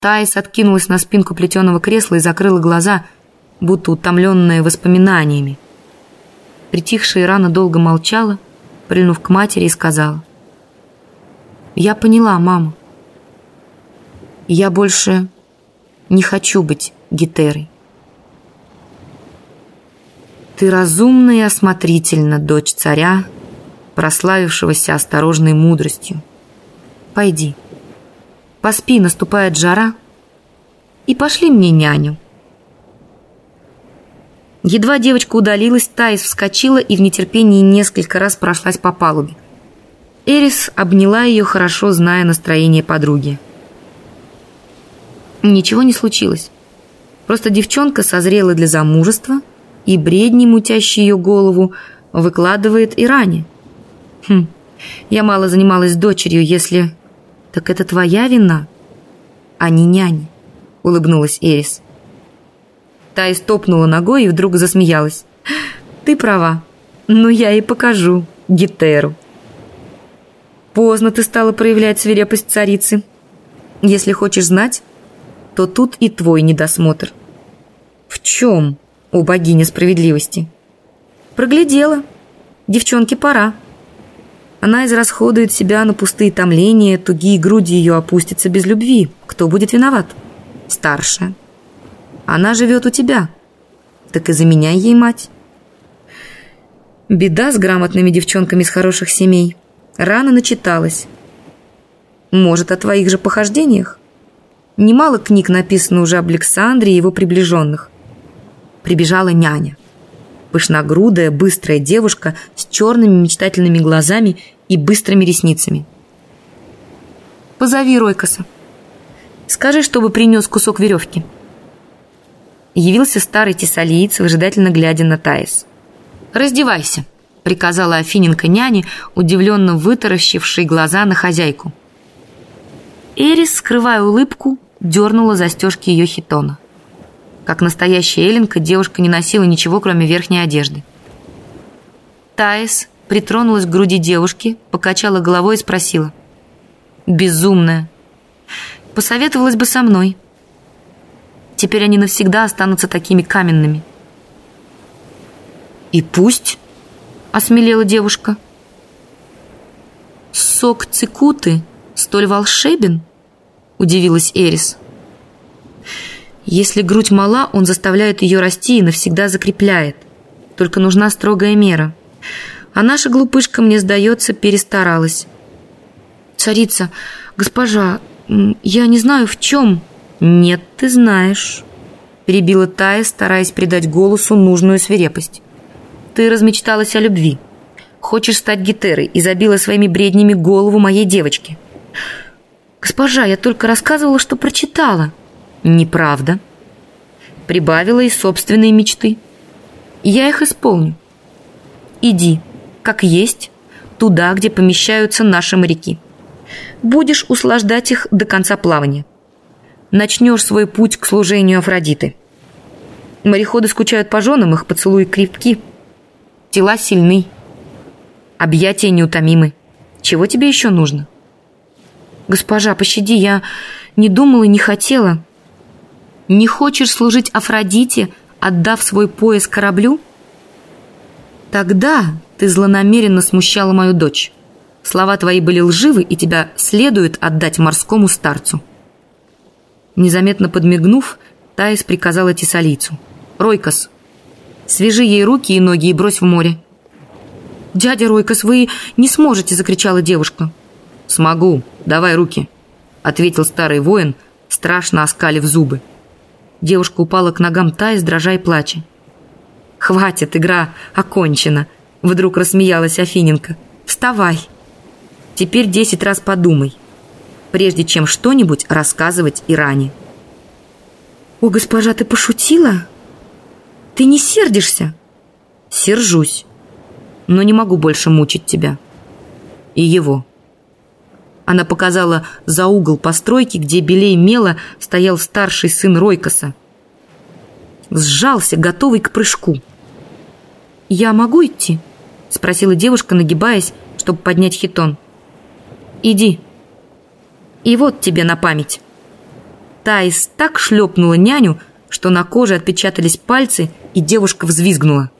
Таис откинулась на спинку плетеного кресла и закрыла глаза, будто утомленная воспоминаниями. Притихшая рана долго молчала, прильнув к матери и сказала. «Я поняла, мама. Я больше не хочу быть Гетерой. Ты разумна и осмотрительна, дочь царя, прославившегося осторожной мудростью. Пойди, поспи, наступает жара, и пошли мне няню. Едва девочка удалилась, Таис вскочила и в нетерпении несколько раз прошлась по палубе. Эрис обняла ее, хорошо зная настроение подруги. Ничего не случилось. Просто девчонка созрела для замужества, и бредни, мутящие ее голову, выкладывает и ранее. Хм, я мало занималась дочерью, если... Так это твоя вина, а не няня, улыбнулась Эрис. Та истопнула ногой и вдруг засмеялась. Ты права, но я и покажу Гетеру. Поздно ты стала проявлять свирепость царицы. Если хочешь знать, то тут и твой недосмотр. В чем, о богиня справедливости? Проглядела. Девчонке пора. Она израсходует себя на пустые томления, тугие груди ее опустятся без любви. Кто будет виноват? Старшая. Она живет у тебя. Так и заменяй ей мать. Беда с грамотными девчонками из хороших семей. Рано начиталась. Может, о твоих же похождениях? Немало книг написано уже об Александре и его приближенных. Прибежала няня. Пышногрудая, быстрая девушка с черными мечтательными глазами и быстрыми ресницами. «Позови Ройкоса. Скажи, чтобы принес кусок веревки». Явился старый тессалиец, выжидательно глядя на Таис. «Раздевайся», — приказала Афиненко няне, удивленно вытаращившей глаза на хозяйку. Эрис, скрывая улыбку, дернула застежки ее хитона. Как настоящая Эленка, девушка не носила ничего, кроме верхней одежды. Таис притронулась к груди девушки, покачала головой и спросила. «Безумная. Посоветовалась бы со мной. Теперь они навсегда останутся такими каменными». «И пусть», — осмелела девушка. «Сок цикуты столь волшебен?» — удивилась Эрис. «Если грудь мала, он заставляет ее расти и навсегда закрепляет. Только нужна строгая мера. А наша глупышка, мне сдается, перестаралась». «Царица, госпожа, я не знаю, в чем...» «Нет, ты знаешь», — перебила Тая, стараясь придать голосу нужную свирепость. «Ты размечталась о любви. Хочешь стать гитерой и забила своими бреднями голову моей девочки». «Госпожа, я только рассказывала, что прочитала». «Неправда». Прибавила и собственные мечты. Я их исполню. Иди, как есть, туда, где помещаются наши моряки. Будешь услаждать их до конца плавания. Начнешь свой путь к служению Афродиты. Мореходы скучают по женам, их поцелуи крепки. Тела сильны. Объятия неутомимы. Чего тебе еще нужно?» «Госпожа, пощади, я не думала и не хотела». «Не хочешь служить Афродите, отдав свой пояс кораблю?» «Тогда ты злонамеренно смущала мою дочь. Слова твои были лживы, и тебя следует отдать морскому старцу». Незаметно подмигнув, Таис приказала Тесалийцу. «Ройкос, свяжи ей руки и ноги и брось в море». «Дядя Ройкос, вы не сможете!» – закричала девушка. «Смогу. Давай руки», — ответил старый воин, страшно оскалив зубы. Девушка упала к ногам Таис, дрожа и плача. «Хватит, игра окончена», — вдруг рассмеялась Афиненко. «Вставай. Теперь десять раз подумай, прежде чем что-нибудь рассказывать Иране». «О, госпожа, ты пошутила? Ты не сердишься?» «Сержусь, но не могу больше мучить тебя. И его». Она показала за угол постройки, где белей мела стоял старший сын Ройкоса. Сжался, готовый к прыжку. «Я могу идти?» — спросила девушка, нагибаясь, чтобы поднять хитон. «Иди. И вот тебе на память». Таис так шлепнула няню, что на коже отпечатались пальцы, и девушка взвизгнула.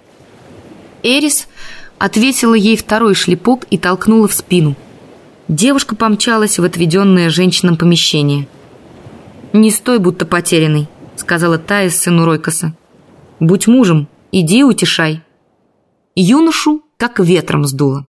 Эрис ответила ей второй шлепок и толкнула в спину. Девушка помчалась в отведенное женщинам помещение. «Не стой, будто потерянный», — сказала Таис сыну Ройкоса. «Будь мужем, иди утешай». Юношу как ветром сдуло.